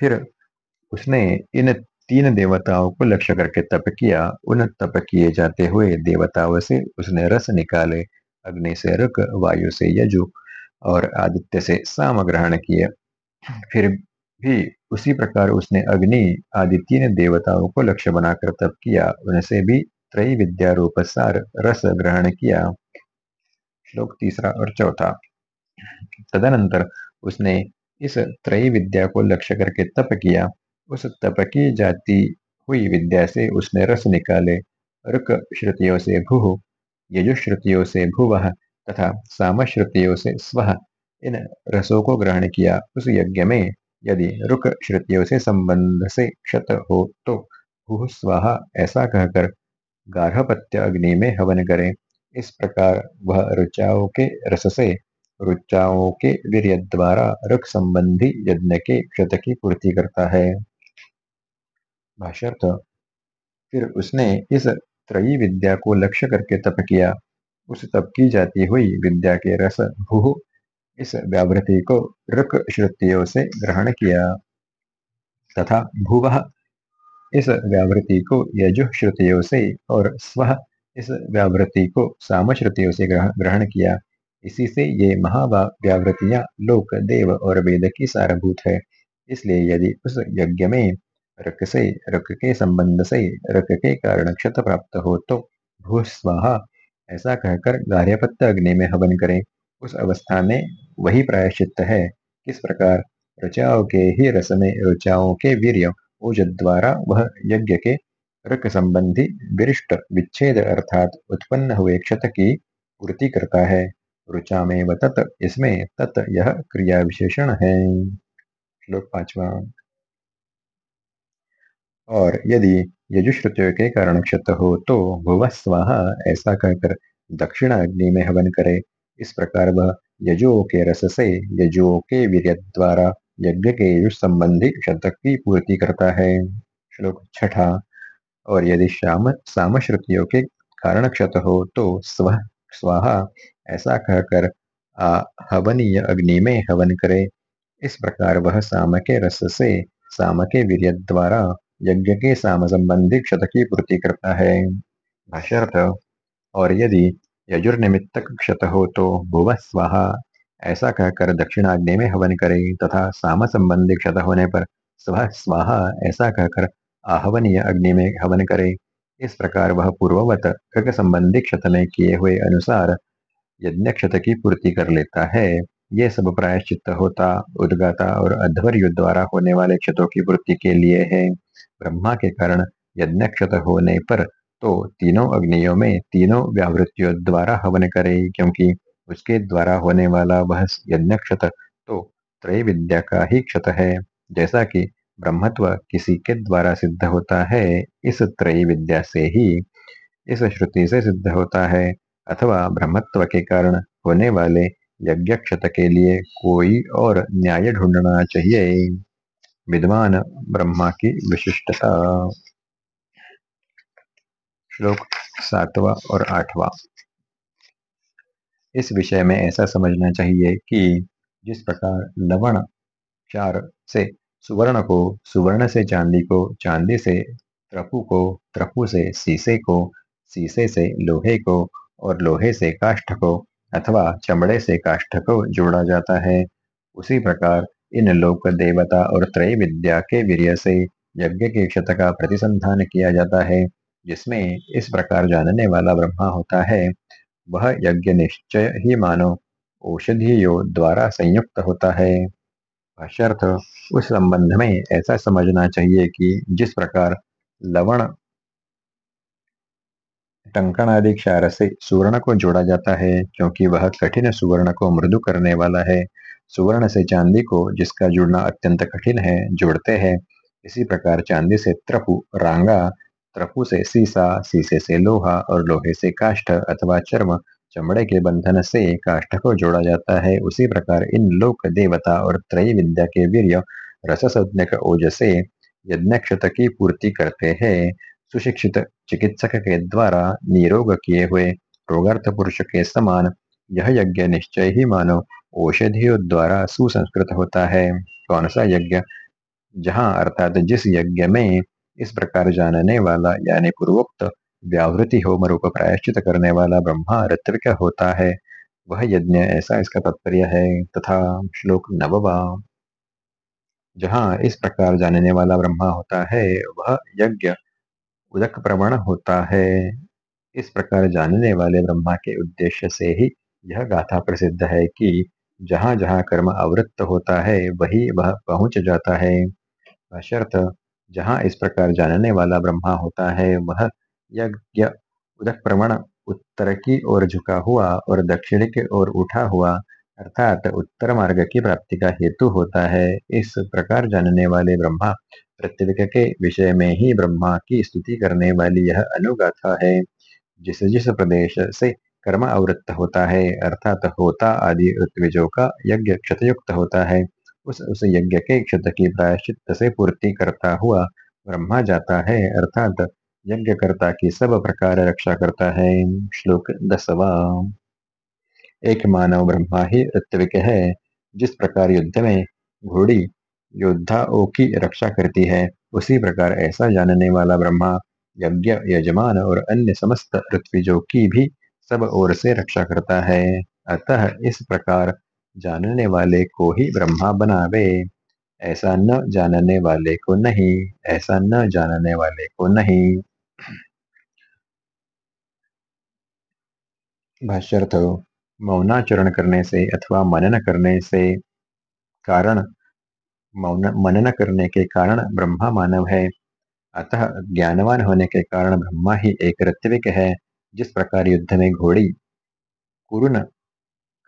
फिर उसने इन तीन देवताओं को लक्ष्य करके तप किया। उन तप किए जाते हुए देवताओं से उसने रस निकाले। अग्नि से रुक वायु से यजु और आदित्य से साम ग्रहण किए। फिर भी उसी प्रकार उसने अग्नि आदित्य ने देवताओं को लक्ष्य बनाकर तप किया, उनसे भी त्रय विद्या रूप सार रस ग्रहण किया। श्लोक तीसरा और चौथा। तदनंतर उसने इस त्रय विद्या को लक्ष्य करके तप किया। उस तप की जाती हुई विद्या से उसने रस निकाले रुक श्रुतियों से भू यजुश्रुतियों से भुव तथा साम श्रुतियों से स्व इन रसों को ग्रहण किया। उस यज्ञ में यदि रुक श्रुतियों से संबंध से क्षत हो तो भू स्वाहा ऐसा कहकर गार्हपत्य अग्नि में हवन करें। इस प्रकार वह ऋचाओं के रस से ऋचाओं के वीर द्वारा रुख संबंधी यज्ञ के क्षत की पूर्ति करता है। भाष्यर्थ, फिर उसने इस त्रयी विद्या को लक्ष्य करके तप किया। उस तप की जाती हुई विद्या के रस भू इस व्यावृति को ऋक श्रुतियों से ग्रहण किया। तथा भूव इस व्यावृति को यजु श्रुतियों से और स्व इस व्यावृति को साम श्रुतियों से ग्रहण किया। इसी से ये महाव्यावृतियाँ लोक, देव और वेद की सारभूत है। इसलिए यदि उस यज्ञ में रक से रक के संबंध से रक के कारण क्षत प्राप्त हो तो भू स्वाहा, ऐसा कहकर गार्यपत्त अग्नि में हवन करें। उस अवस्था में वही प्रायश्चित है। किस प्रकार? ऋचाओं के ही रस में ऋचाओं के वीर्य ओज द्वारा वह यज्ञ के रक संबंधी विरिष्ट विच्छेद अर्थात उत्पन्न हुए क्षत की पूर्ति करता है। रुचा में व तत्, इसमें तत् यह क्रिया विशेषण है। श्लोक पांचवा। और यदि यजुश्रुतियों के कारण क्षत हो तो भुव स्वाहा ऐसा कहकर दक्षिण अग्नि में हवन करे। इस प्रकार वह यजुओं के रस से, यजुओं के वीर द्वारा यज्ञ के युष संबंधी शतक की पूर्ति करता है। श्लोक छठा, और यदि श्याम साम श्रुतियों के कारण क्षत हो तो स्व, स्वाहा, ऐसा कहकर हवनीय अग्नि में हवन करे। इस प्रकार वह साम के रस से, साम के वीर द्वारा यज्ञ के साम संबंधी क्षत की पूर्ति करता है। भाष्यर्थ, और यदि यजुर्निमित्तक क्षत हो तो भुव स्वाहा। ऐसा कहकर दक्षिणाग्नि में हवन करे तथा साम संबंधी क्षत होने पर स्व स्वाहा। ऐसा कहकर आहवनीय अग्नि में हवन करे। इस प्रकार वह पूर्ववत ऋग संबंधी क्षत में किए हुए अनुसार यज्ञ क्षत की पूर्ति कर लेता है। ये सब प्रायश्चित होता, उद्गाता और अध्वर्यु द्वारा होने वाले क्षतों की पूर्ति के लिए है। ब्रह्मा के कारण यज्ञ क्षत होने पर तो तीनों अग्नियों में तीनों व्यावृत्तियों द्वारा हवन करे, क्योंकि उसके द्वारा होने वाला वह यज्ञ क्षत तो त्रय विद्या का ही क्षत है। जैसा कि ब्रह्मत्व किसी के द्वारा सिद्ध होता है, इस त्रय विद्या से ही इस श्रुति से सिद्ध होता है, अथवा ब्रह्मत्व के कारण होने वाले यज्ञ क्षत के लिए कोई और न्याय ढूंढना चाहिए। विद्वान ब्रह्मा की विशिष्टता। श्लोक सातवा और आठवा। इस विषय में ऐसा समझना चाहिए कि जिस प्रकार लवण चार से सुवर्ण को, सुवर्ण से चांदी को, चांदी से त्रपु को, त्रपु से शीशे को, शीशे से लोहे को और लोहे से काष्ठ को अथवा चमड़े से काष्ठ को जोड़ा जाता है। उसी प्रकार इन लोक देवता और त्रय विद्या के वीर्य से यज्ञ के क्षत का प्रतिसंधान किया जाता है। जिसमें इस प्रकार जानने वाला ब्रह्मा होता है, वह यज्ञ निश्चय ही मानो औषधियों द्वारा संयुक्त होता है। भाष्यर्थ, उस संबंध में ऐसा समझना चाहिए कि जिस प्रकार लवण, टंकण आदि क्षार से सुवर्ण को जोड़ा जाता है, क्योंकि वह कठिन सुवर्ण को मृदु करने वाला है। सुवर्ण से चांदी को जिसका जुड़ना अत्यंत कठिन है, जोड़ते हैं। इसी प्रकार चांदी से त्रपु, रांगा त्रपु से सीसा, सीसे से लोहा और लोहे से काष्ठ अथवा चर्म, चमड़े के बंधन से काष्ठ को जोड़ा जाता है। उसी प्रकार इन लोक देवता और त्रय विद्या के वीर्य रससज्ञक ओज से यज्ञक्षत की पूर्ति करते हैं। सुशिक्षित चिकित्सक के द्वारा निरोग किए हुए रोगार्थ पुरुष के समान यह यज्ञ निश्चय ही मानो औषधियों द्वारा सुसंस्कृत होता है। कौन सा यज्ञ? जहाँ अर्थात जिस यज्ञ में इस प्रकार जानने वाला, यानी पूर्वोक्त, व्यावृति होम रूप प्रायश्चित करने वाला ब्रह्मा ऋत्विक होता है। वह यज्ञ, ऐसा इसका तात्पर्य है। तथा श्लोक नववा। जहाँ इस प्रकार जानने वाला ब्रह्मा होता है, वह यज्ञ उदक प्रवण होता है। इस प्रकार जानने वाले ब्रह्मा के उद्देश्य से ही यह गाथा प्रसिद्ध है कि जहाँ जहाँ कर्म आवृत्त होता है, वही वह पहुँच जाता है। जहाँ इस प्रकार जानने वाला ब्रह्मा होता है, वह यज्ञ, उदक प्रवण, उत्तर की ओर झुका हुआ और दक्षिण की ओर उठा हुआ, अर्थात उत्तर मार्ग की प्राप्ति का हेतु होता है। इस प्रकार जानने वाले ब्रह्मा प्रत्येक के विषय में ही ब्रह्मा की स्तुति करने वाली यह अनुगाथा है। जिस जिस प्रदेश से कर्म आवृत्त होता है, अर्थात होता आदि ऋत्विजों का यज्ञ क्षतयुक्त होता है। उस उस यज्ञ के क्षत की प्रायश्चित से पूर्ति करता हुआ ब्रह्मा जाता है, अर्थात यज्ञकर्ता की सब प्रकार रक्षा करता है। श्लोक दसवा। एक मानव ब्रह्मा ही ऋत्विक है, जिस प्रकार युद्ध में घोड़ी योद्धाओं की रक्षा करती है, उसी प्रकार ऐसा जानने वाला ब्रह्मा, यज्ञ, यजमान और अन्य समस्त ऋत्विजों की भी सब ओर से रक्षा करता है। अतः इस प्रकार जानने वाले को ही ब्रह्मा बनावे। ऐसा न जानने वाले को नहीं, ऐसा न जानने वाले को नहीं। भाष्यर्थ, मौनाचरण करने से अथवा मनन करने से कारण, मौन, मनन करने के कारण ब्रह्मा मानव है। अतः ज्ञानवान होने के कारण ब्रह्मा ही एक ऋत्विक है, जिस प्रकार युद्ध में घोड़ी, कुरुन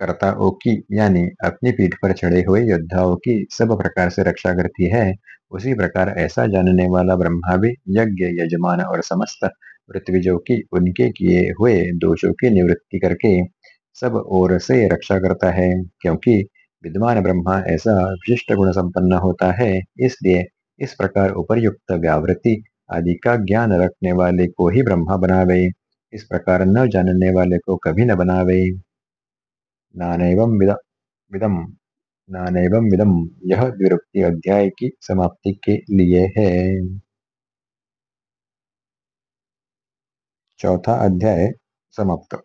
कर्ताओं की, यानी अपनी पीठ पर चढ़े हुए योद्धाओं की सब प्रकार से रक्षा करती है, उसी प्रकार ऐसा जानने वाला ब्रह्मा भी यज्ञ, यजमान और समस्त पृथ्वीजों की, उनके किए हुए दोषों की निवृत्ति करके सब ओर से रक्षा करता है, क्योंकि विद्वान ब्रह्मा ऐसा विशिष्ट गुण संपन्न होता है, इसलिए इस प्रकार उपर्युक्त व्यावृत्ति आदि का ज्ञान रखने वाले को ही ब्रह्मा बनावे, इस प्रकार न जानने वाले को कभी न बनावे। नानैवं विद विदम विदम यह द्विरुक्ति अध्याय की समाप्ति के लिए है। चौथा अध्याय समाप्त।